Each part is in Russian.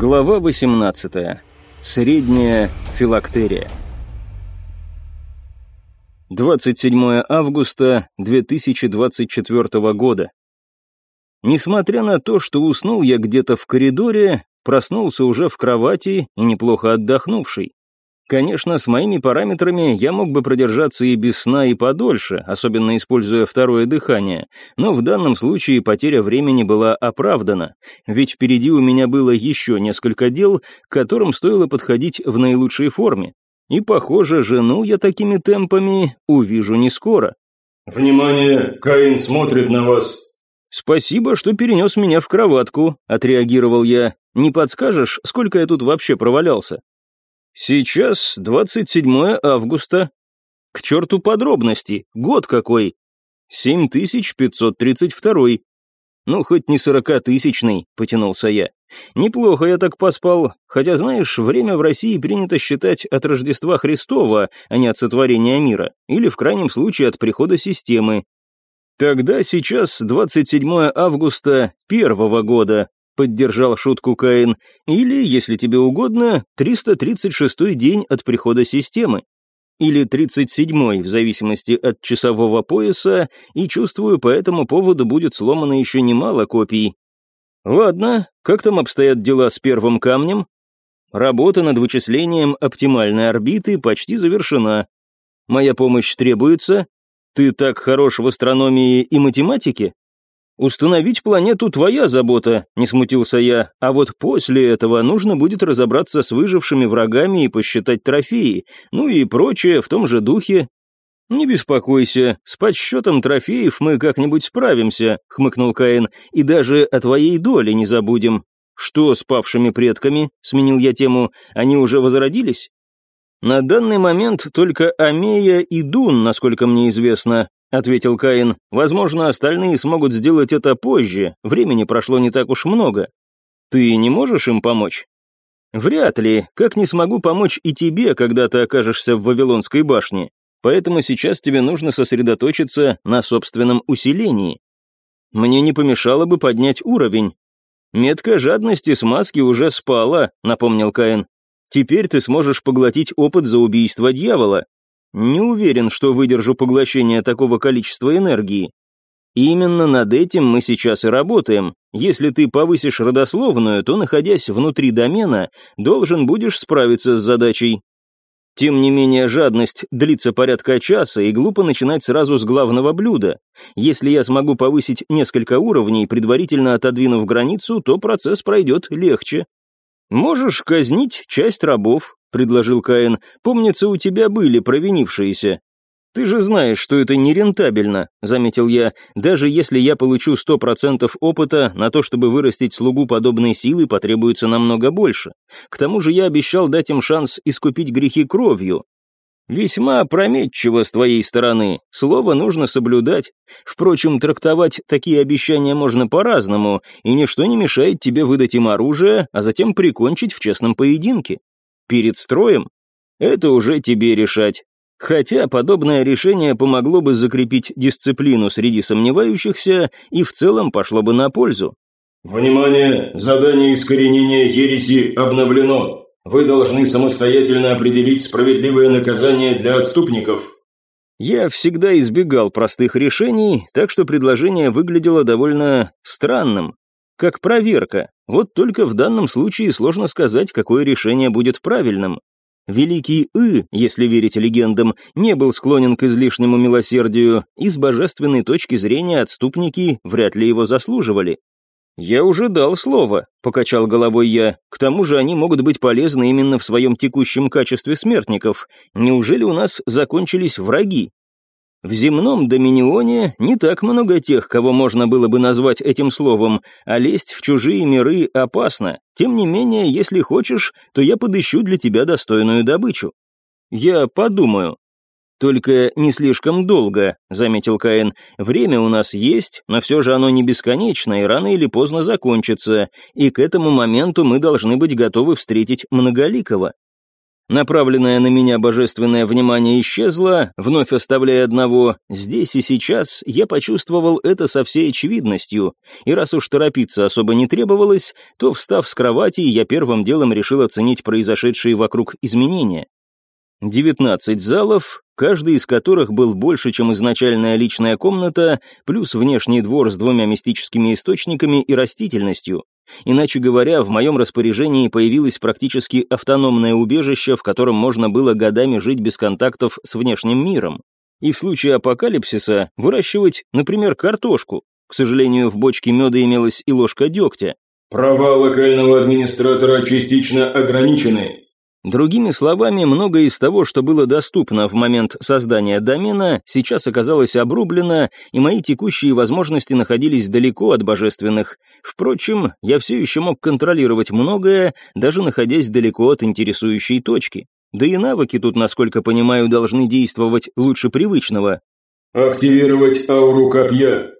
Глава 18. Средняя филактерия. 27 августа 2024 года. Несмотря на то, что уснул я где-то в коридоре, проснулся уже в кровати и неплохо отдохнувший. Конечно, с моими параметрами я мог бы продержаться и без сна и подольше, особенно используя второе дыхание, но в данном случае потеря времени была оправдана, ведь впереди у меня было еще несколько дел, к которым стоило подходить в наилучшей форме. И, похоже, жену я такими темпами увижу не скоро. «Внимание! Каин смотрит на вас!» «Спасибо, что перенес меня в кроватку», — отреагировал я. «Не подскажешь, сколько я тут вообще провалялся?» Сейчас 27 августа. К черту подробности, год какой. 7532. Ну, хоть не сорокатысячный, потянулся я. Неплохо я так поспал, хотя, знаешь, время в России принято считать от Рождества Христова, а не от сотворения мира, или в крайнем случае от прихода системы. Тогда сейчас 27 августа первого года, поддержал шутку Каин, или, если тебе угодно, 336-й день от прихода системы. Или 37-й, в зависимости от часового пояса, и чувствую, по этому поводу будет сломано еще немало копий. Ладно, как там обстоят дела с первым камнем? Работа над вычислением оптимальной орбиты почти завершена. Моя помощь требуется? Ты так хорош в астрономии и математике? «Установить планету твоя забота», — не смутился я, «а вот после этого нужно будет разобраться с выжившими врагами и посчитать трофеи, ну и прочее в том же духе». «Не беспокойся, с подсчетом трофеев мы как-нибудь справимся», — хмыкнул Каин, «и даже о твоей доле не забудем». «Что с павшими предками?» — сменил я тему. «Они уже возродились?» «На данный момент только Амея и Дун, насколько мне известно. — ответил Каин. «Возможно, остальные смогут сделать это позже, времени прошло не так уж много. Ты не можешь им помочь?» «Вряд ли, как не смогу помочь и тебе, когда ты окажешься в Вавилонской башне. Поэтому сейчас тебе нужно сосредоточиться на собственном усилении. Мне не помешало бы поднять уровень. Метка жадности с маски уже спала», — напомнил Каин. «Теперь ты сможешь поглотить опыт за убийство дьявола, не уверен, что выдержу поглощение такого количества энергии. Именно над этим мы сейчас и работаем. Если ты повысишь родословную, то, находясь внутри домена, должен будешь справиться с задачей. Тем не менее, жадность длится порядка часа, и глупо начинать сразу с главного блюда. Если я смогу повысить несколько уровней, предварительно отодвинув границу, то процесс пройдет легче. Можешь казнить часть рабов, — предложил Каин. «Помнится, у тебя были провинившиеся». «Ты же знаешь, что это нерентабельно», — заметил я. «Даже если я получу сто процентов опыта, на то, чтобы вырастить слугу подобной силы, потребуется намного больше. К тому же я обещал дать им шанс искупить грехи кровью. Весьма опрометчиво с твоей стороны. Слово нужно соблюдать. Впрочем, трактовать такие обещания можно по-разному, и ничто не мешает тебе выдать им оружие, а затем прикончить в честном поединке. Перед строем? Это уже тебе решать. Хотя подобное решение помогло бы закрепить дисциплину среди сомневающихся и в целом пошло бы на пользу. «Внимание! Задание искоренения ереси обновлено. Вы должны самостоятельно определить справедливое наказание для отступников». Я всегда избегал простых решений, так что предложение выглядело довольно странным как проверка. Вот только в данном случае сложно сказать, какое решение будет правильным. Великий И, если верить легендам, не был склонен к излишнему милосердию, и с божественной точки зрения отступники вряд ли его заслуживали. «Я уже дал слово», — покачал головой я. «К тому же они могут быть полезны именно в своем текущем качестве смертников. Неужели у нас закончились враги? В земном доминионе не так много тех, кого можно было бы назвать этим словом, а лезть в чужие миры опасно. Тем не менее, если хочешь, то я подыщу для тебя достойную добычу. Я подумаю. Только не слишком долго, заметил Каин. Время у нас есть, но все же оно не бесконечно и рано или поздно закончится, и к этому моменту мы должны быть готовы встретить Многоликого. Направленное на меня божественное внимание исчезло, вновь оставляя одного. Здесь и сейчас я почувствовал это со всей очевидностью, и раз уж торопиться особо не требовалось, то, встав с кровати, я первым делом решил оценить произошедшие вокруг изменения. 19 залов, каждый из которых был больше, чем изначальная личная комната, плюс внешний двор с двумя мистическими источниками и растительностью. Иначе говоря, в моем распоряжении появилось практически автономное убежище, в котором можно было годами жить без контактов с внешним миром. И в случае апокалипсиса выращивать, например, картошку. К сожалению, в бочке меда имелась и ложка дегтя. Права локального администратора частично ограничены. Другими словами, многое из того, что было доступно в момент создания домена, сейчас оказалось обрублено, и мои текущие возможности находились далеко от божественных. Впрочем, я все еще мог контролировать многое, даже находясь далеко от интересующей точки. Да и навыки тут, насколько понимаю, должны действовать лучше привычного. «Активировать ауру копья»,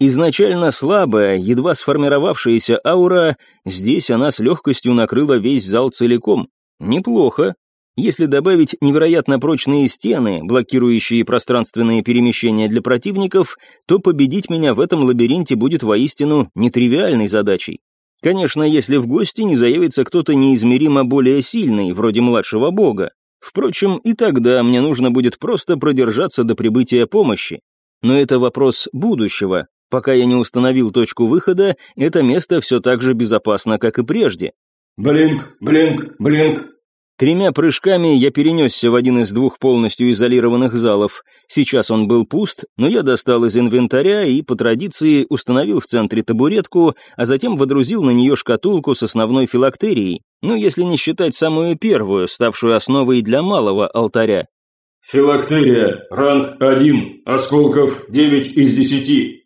Изначально слабая, едва сформировавшаяся аура, здесь она с легкостью накрыла весь зал целиком. Неплохо. Если добавить невероятно прочные стены, блокирующие пространственные перемещения для противников, то победить меня в этом лабиринте будет воистину нетривиальной задачей. Конечно, если в гости не заявится кто-то неизмеримо более сильный, вроде младшего бога. Впрочем, и тогда мне нужно будет просто продержаться до прибытия помощи. Но это вопрос будущего. Пока я не установил точку выхода, это место все так же безопасно, как и прежде. Блинк, блинк, блинк. Тремя прыжками я перенесся в один из двух полностью изолированных залов. Сейчас он был пуст, но я достал из инвентаря и, по традиции, установил в центре табуретку, а затем водрузил на нее шкатулку с основной филактерией, ну, если не считать самую первую, ставшую основой для малого алтаря. Филактерия, ранг 1, осколков 9 из 10.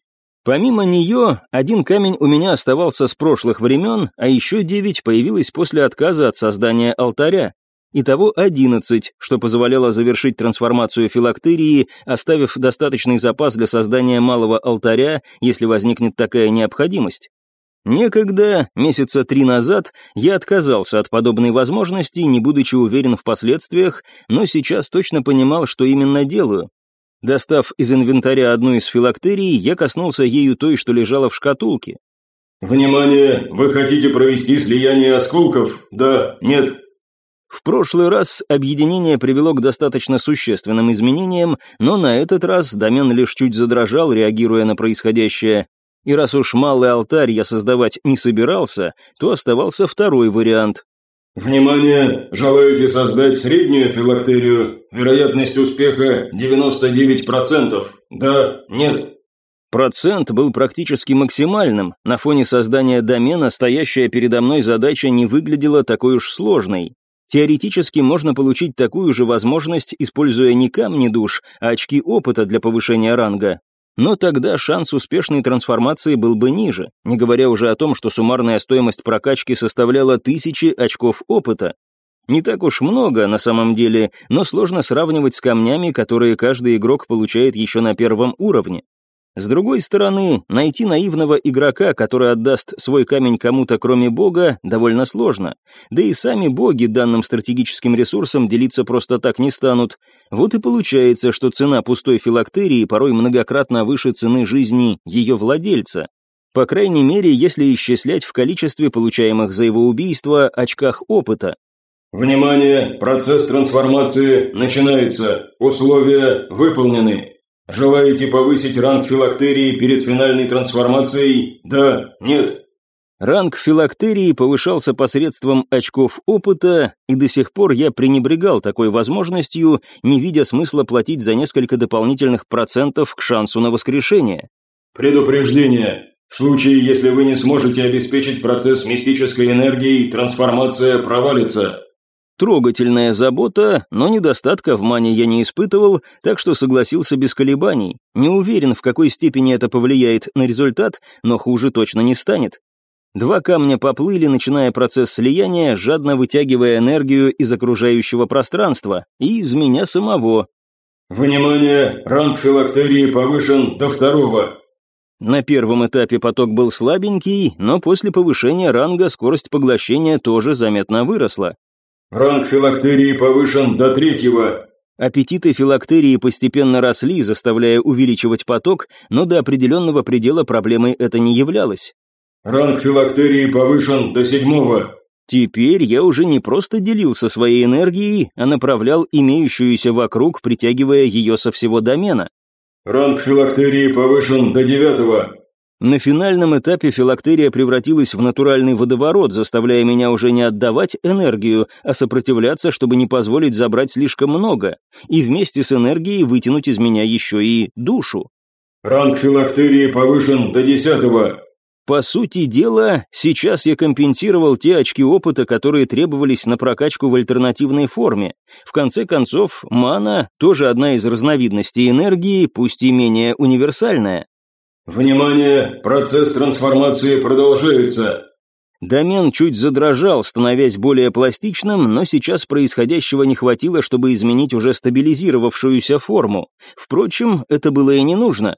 Помимо нее, один камень у меня оставался с прошлых времен, а еще девять появилось после отказа от создания алтаря. Итого одиннадцать, что позволяло завершить трансформацию филактерии, оставив достаточный запас для создания малого алтаря, если возникнет такая необходимость. Некогда, месяца три назад, я отказался от подобной возможности, не будучи уверен в последствиях, но сейчас точно понимал, что именно делаю. Достав из инвентаря одну из филактерий, я коснулся ею той, что лежала в шкатулке. «Внимание! Вы хотите провести слияние осколков? Да? Нет?» В прошлый раз объединение привело к достаточно существенным изменениям, но на этот раз домен лишь чуть задрожал, реагируя на происходящее. И раз уж малый алтарь я создавать не собирался, то оставался второй вариант «Внимание! Желаете создать среднюю филактерию? Вероятность успеха 99%. Да? Нет?» Процент был практически максимальным. На фоне создания домена стоящая передо мной задача не выглядела такой уж сложной. Теоретически можно получить такую же возможность, используя не камни душ, а очки опыта для повышения ранга. Но тогда шанс успешной трансформации был бы ниже, не говоря уже о том, что суммарная стоимость прокачки составляла тысячи очков опыта. Не так уж много на самом деле, но сложно сравнивать с камнями, которые каждый игрок получает еще на первом уровне. С другой стороны, найти наивного игрока, который отдаст свой камень кому-то кроме бога, довольно сложно. Да и сами боги данным стратегическим ресурсом делиться просто так не станут. Вот и получается, что цена пустой филактерии порой многократно выше цены жизни ее владельца. По крайней мере, если исчислять в количестве получаемых за его убийство очках опыта. «Внимание! Процесс трансформации начинается. Условия выполнены. Желаете повысить ранг филактерии перед финальной трансформацией? Да? Нет? Ранг филактерии повышался посредством очков опыта, и до сих пор я пренебрегал такой возможностью, не видя смысла платить за несколько дополнительных процентов к шансу на воскрешение. Предупреждение. В случае, если вы не сможете обеспечить процесс мистической энергии, трансформация провалится. Трогательная забота, но недостатка в мане я не испытывал, так что согласился без колебаний. Не уверен, в какой степени это повлияет на результат, но хуже точно не станет. Два камня поплыли, начиная процесс слияния, жадно вытягивая энергию из окружающего пространства и из меня самого. «Внимание! Ранг филактерии повышен до второго!» На первом этапе поток был слабенький, но после повышения ранга скорость поглощения тоже заметно выросла. Ранг филактерии повышен до третьего. Аппетиты филактерии постепенно росли, заставляя увеличивать поток, но до определенного предела проблемой это не являлось. Ранг филактерии повышен до седьмого. Теперь я уже не просто делился своей энергией, а направлял имеющуюся вокруг, притягивая ее со всего домена. Ранг филактерии повышен до девятого. На финальном этапе филактерия превратилась в натуральный водоворот, заставляя меня уже не отдавать энергию, а сопротивляться, чтобы не позволить забрать слишком много, и вместе с энергией вытянуть из меня еще и душу. Ранг филактерии повышен до десятого. По сути дела, сейчас я компенсировал те очки опыта, которые требовались на прокачку в альтернативной форме. В конце концов, мана – тоже одна из разновидностей энергии, пусть и менее универсальная. «Внимание! Процесс трансформации продолжается!» Домен чуть задрожал, становясь более пластичным, но сейчас происходящего не хватило, чтобы изменить уже стабилизировавшуюся форму. Впрочем, это было и не нужно.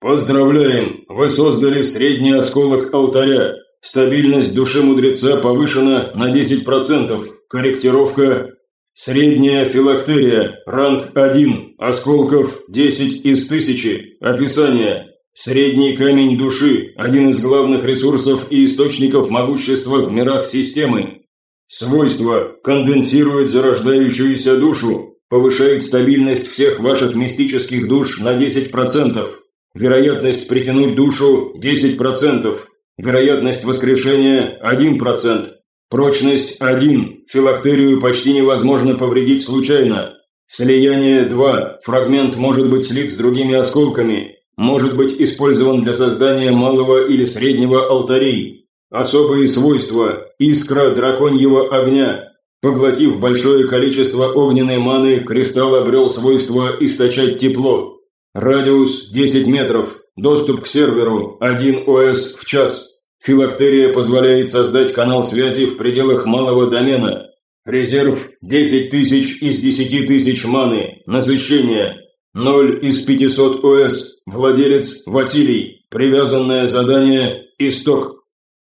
«Поздравляем! Вы создали средний осколок алтаря. Стабильность души мудреца повышена на 10%. Корректировка. Средняя филактерия. Ранг 1. Осколков 10 из 1000. Описание. Средний камень души – один из главных ресурсов и источников могущества в мирах системы. Свойство – конденсирует зарождающуюся душу, повышает стабильность всех ваших мистических душ на 10%. Вероятность притянуть душу – 10%. Вероятность воскрешения – 1%. Прочность – 1. Филактерию почти невозможно повредить случайно. Слияние – 2. Фрагмент может быть слит с другими осколками. Может быть использован для создания малого или среднего алтарей. Особые свойства – искра драконьего огня. Поглотив большое количество огненной маны, кристалл обрел свойство источать тепло. Радиус 10 метров. Доступ к серверу 1 ОС в час. Филактерия позволяет создать канал связи в пределах малого домена. Резерв 10 тысяч из 10 тысяч маны. Насыщение 0 из 500 ОС. Владелец Василий. Привязанное задание «Исток».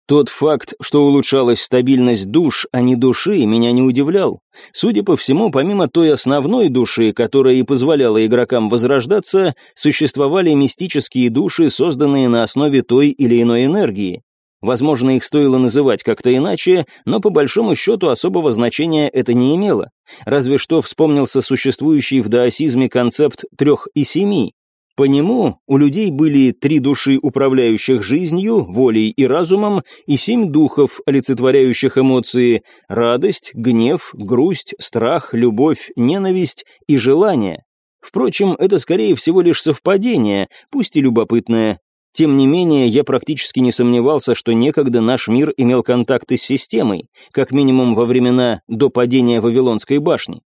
Тот факт, что улучшалась стабильность душ, а не души, меня не удивлял. Судя по всему, помимо той основной души, которая и позволяла игрокам возрождаться, существовали мистические души, созданные на основе той или иной энергии. Возможно, их стоило называть как-то иначе, но по большому счету особого значения это не имело. Разве что вспомнился существующий в даосизме концепт трех и семи, по нему у людей были три души, управляющих жизнью, волей и разумом, и семь духов, олицетворяющих эмоции – радость, гнев, грусть, страх, любовь, ненависть и желание. Впрочем, это скорее всего лишь совпадение, пусть и любопытное. Тем не менее, я практически не сомневался, что некогда наш мир имел контакты с системой, как минимум во времена до падения Вавилонской башни.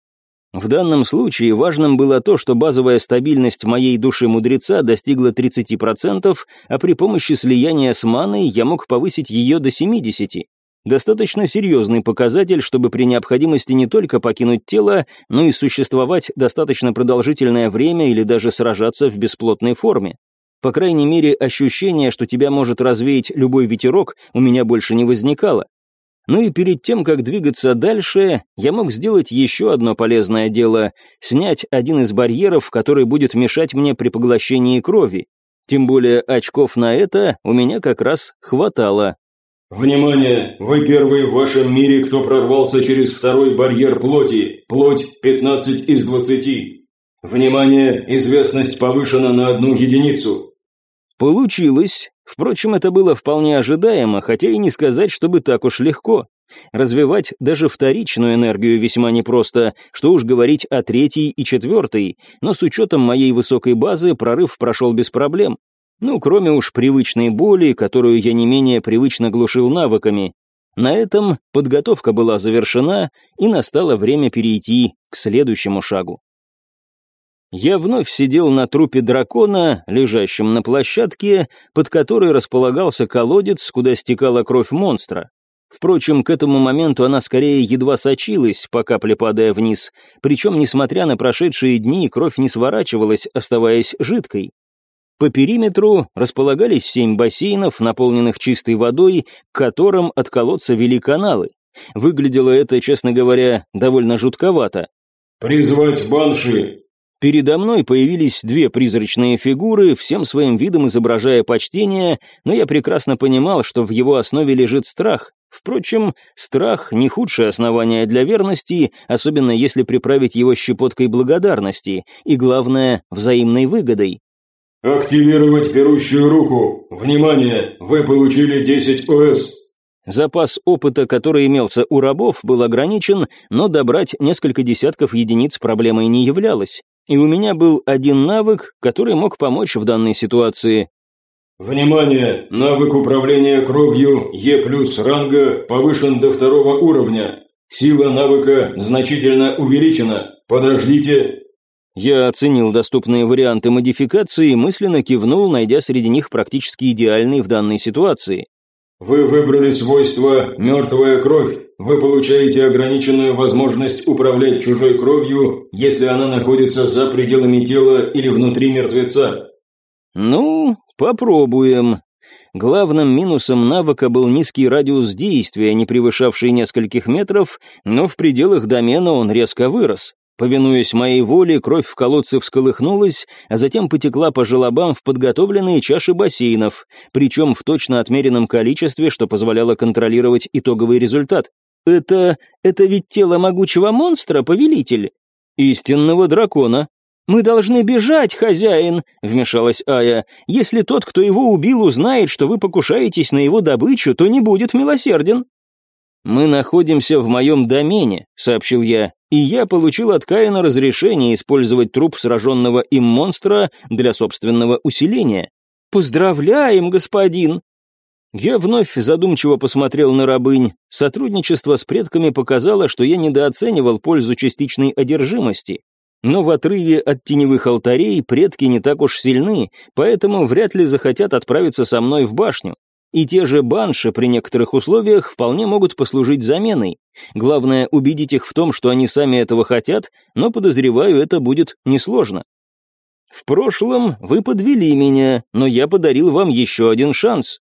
В данном случае важным было то, что базовая стабильность моей души мудреца достигла 30%, а при помощи слияния с маной я мог повысить ее до 70%. Достаточно серьезный показатель, чтобы при необходимости не только покинуть тело, но и существовать достаточно продолжительное время или даже сражаться в бесплотной форме. По крайней мере, ощущение, что тебя может развеять любой ветерок, у меня больше не возникало. Ну и перед тем, как двигаться дальше, я мог сделать еще одно полезное дело — снять один из барьеров, который будет мешать мне при поглощении крови. Тем более очков на это у меня как раз хватало. «Внимание! Вы первый в вашем мире, кто прорвался через второй барьер плоти. Плоть 15 из 20. Внимание! Известность повышена на одну единицу». Получилось. Впрочем, это было вполне ожидаемо, хотя и не сказать, чтобы так уж легко. Развивать даже вторичную энергию весьма непросто, что уж говорить о третьей и четвертой, но с учетом моей высокой базы прорыв прошел без проблем. Ну, кроме уж привычной боли, которую я не менее привычно глушил навыками. На этом подготовка была завершена, и настало время перейти к следующему шагу. Я вновь сидел на трупе дракона, лежащем на площадке, под которой располагался колодец, куда стекала кровь монстра. Впрочем, к этому моменту она скорее едва сочилась, по капле падая вниз, причем, несмотря на прошедшие дни, кровь не сворачивалась, оставаясь жидкой. По периметру располагались семь бассейнов, наполненных чистой водой, к которым от колодца вели каналы. Выглядело это, честно говоря, довольно жутковато. «Призвать банши!» Передо мной появились две призрачные фигуры, всем своим видом изображая почтение, но я прекрасно понимал, что в его основе лежит страх. Впрочем, страх — не худшее основание для верности, особенно если приправить его щепоткой благодарности, и, главное, взаимной выгодой. «Активировать берущую руку! Внимание! Вы получили 10 ОС!» Запас опыта, который имелся у рабов, был ограничен, но добрать несколько десятков единиц проблемой не являлось. И у меня был один навык, который мог помочь в данной ситуации. Внимание! Навык управления кровью Е плюс ранга повышен до второго уровня. Сила навыка значительно увеличена. Подождите. Я оценил доступные варианты модификации и мысленно кивнул, найдя среди них практически идеальный в данной ситуации. Вы выбрали свойство «мертвая кровь». Вы получаете ограниченную возможность управлять чужой кровью, если она находится за пределами тела или внутри мертвеца. Ну, попробуем. Главным минусом навыка был низкий радиус действия, не превышавший нескольких метров, но в пределах домена он резко вырос. Повинуясь моей воле, кровь в колодце всколыхнулась, а затем потекла по желобам в подготовленные чаши бассейнов, причем в точно отмеренном количестве, что позволяло контролировать итоговый результат. «Это... это ведь тело могучего монстра, повелитель?» «Истинного дракона». «Мы должны бежать, хозяин», — вмешалась Ая. «Если тот, кто его убил, узнает, что вы покушаетесь на его добычу, то не будет милосерден». «Мы находимся в моем домене», — сообщил я, и я получил от Каина разрешение использовать труп сраженного им монстра для собственного усиления. «Поздравляем, господин!» Я вновь задумчиво посмотрел на рабынь. Сотрудничество с предками показало, что я недооценивал пользу частичной одержимости. Но в отрыве от теневых алтарей предки не так уж сильны, поэтому вряд ли захотят отправиться со мной в башню. И те же банши при некоторых условиях вполне могут послужить заменой. Главное, убедить их в том, что они сами этого хотят, но, подозреваю, это будет несложно. В прошлом вы подвели меня, но я подарил вам еще один шанс.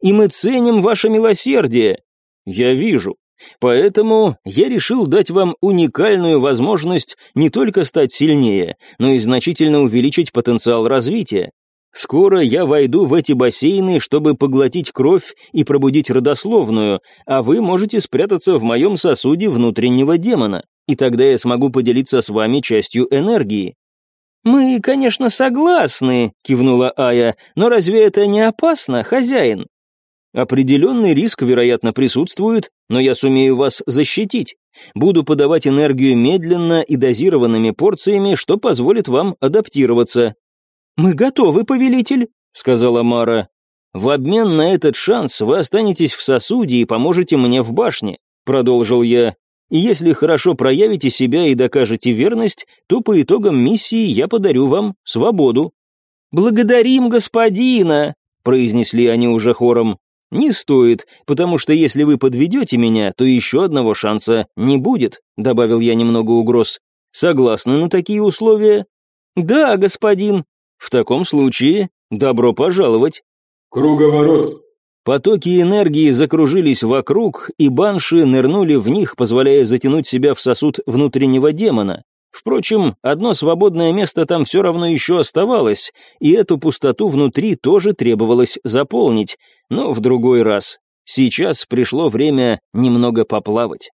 И мы ценим ваше милосердие. Я вижу. Поэтому я решил дать вам уникальную возможность не только стать сильнее, но и значительно увеличить потенциал развития. Скоро я войду в эти бассейны, чтобы поглотить кровь и пробудить родословную, а вы можете спрятаться в моем сосуде внутреннего демона, и тогда я смогу поделиться с вами частью энергии». «Мы, конечно, согласны», — кивнула Ая, «но разве это не опасно, хозяин?» «Определенный риск, вероятно, присутствует, но я сумею вас защитить. Буду подавать энергию медленно и дозированными порциями, что позволит вам адаптироваться. «Мы готовы, повелитель», — сказала Мара. «В обмен на этот шанс вы останетесь в сосуде и поможете мне в башне», — продолжил я. «И если хорошо проявите себя и докажете верность, то по итогам миссии я подарю вам свободу». «Благодарим господина», — произнесли они уже хором. «Не стоит, потому что если вы подведете меня, то еще одного шанса не будет», — добавил я немного угроз. «Согласны на такие условия?» «Да, господин», в таком случае, добро пожаловать. Круговорот. Потоки энергии закружились вокруг, и банши нырнули в них, позволяя затянуть себя в сосуд внутреннего демона. Впрочем, одно свободное место там все равно еще оставалось, и эту пустоту внутри тоже требовалось заполнить, но в другой раз. Сейчас пришло время немного поплавать.